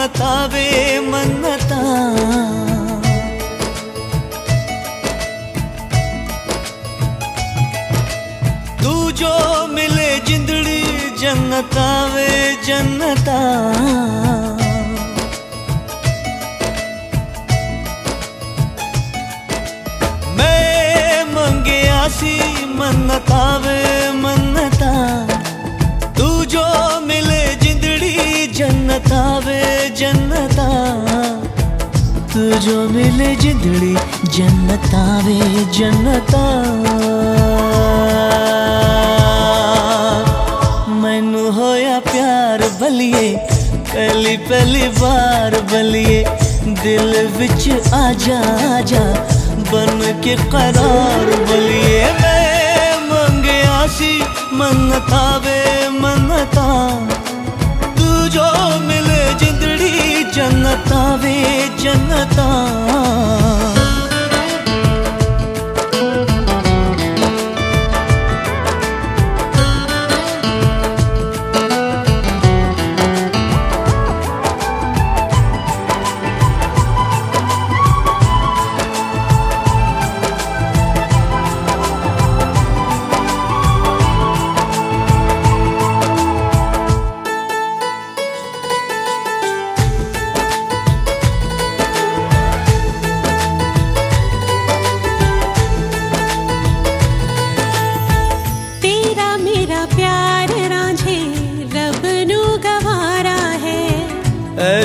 मन्नता वे मन्नता तू जो मिले जिंदड़ी जन्नता वे जन्नता। मैं मंगे आसी मन्नता वे मन्नता जन्नता वे जन्नता तू जो मिले जिंदड़ी, जन्नता वे जन्नता मैनू होया प्यार बलिए, पहली पहली बार बलिए। दिल विच आजा आजा, बन के करार बलिए।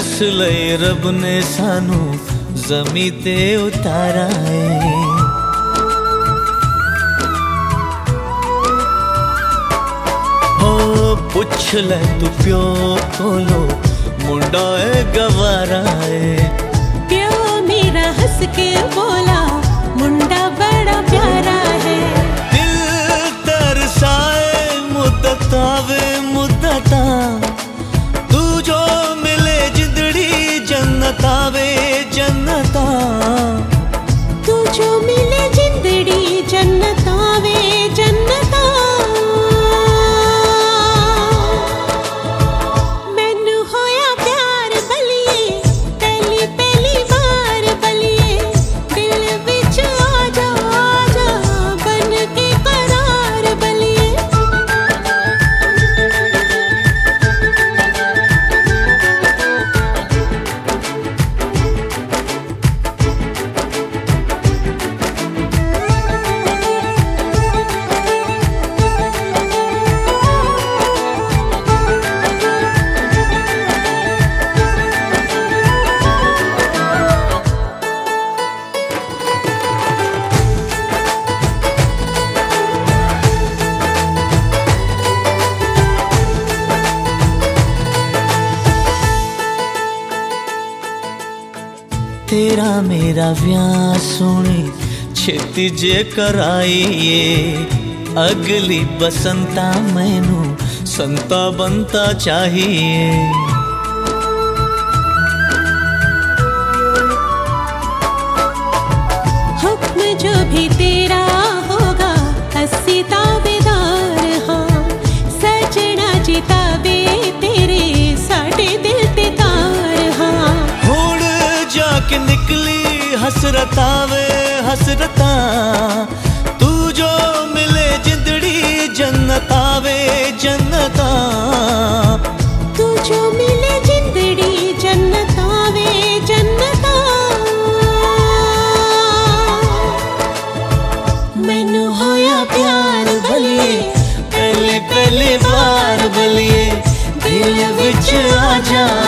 ਦੱਸ ਲਈ ਰੱਬ ਨੇ ਸਾਨੂੰ ਜ਼ਮੀਂ ਤੇ ਉਤਾਰਾ ਏ ਹੋ ਪੁੱਛ ਲੈ ਤੂੰ ਪਿਓ ਕੋਲੋਂ ਮੁੰਡਾ ਏ ਗਵਾਰਾ ਏ ਪਿਓ ਮੇਰਾ ਹੱਸ ਕੇ ਬੋਲਾ ਮੁੰਡਾ ਬੜਾ ਪਿਆਰਾ ਹੈ ਦਿਲ ਤਰਸਾਏ ਮੁੱਦਤ ਆਵੇ ਮੁੱਦਤ ਆਵੇ तेरा मेरा व्याह सोने छेती जे कराइए। अगली बसंता मैनू संता बनता चाहिए। जो भी ते हसरत आवे, हसरता तू जो मिले जिंदड़ी, जन्नत आवे, जन्नता तू जो मिले जिंदड़ी, जन्नत आवे, जन्नता मैनू होया प्यार भलिए पहले पहले बार भलिए दिल विच आ जा।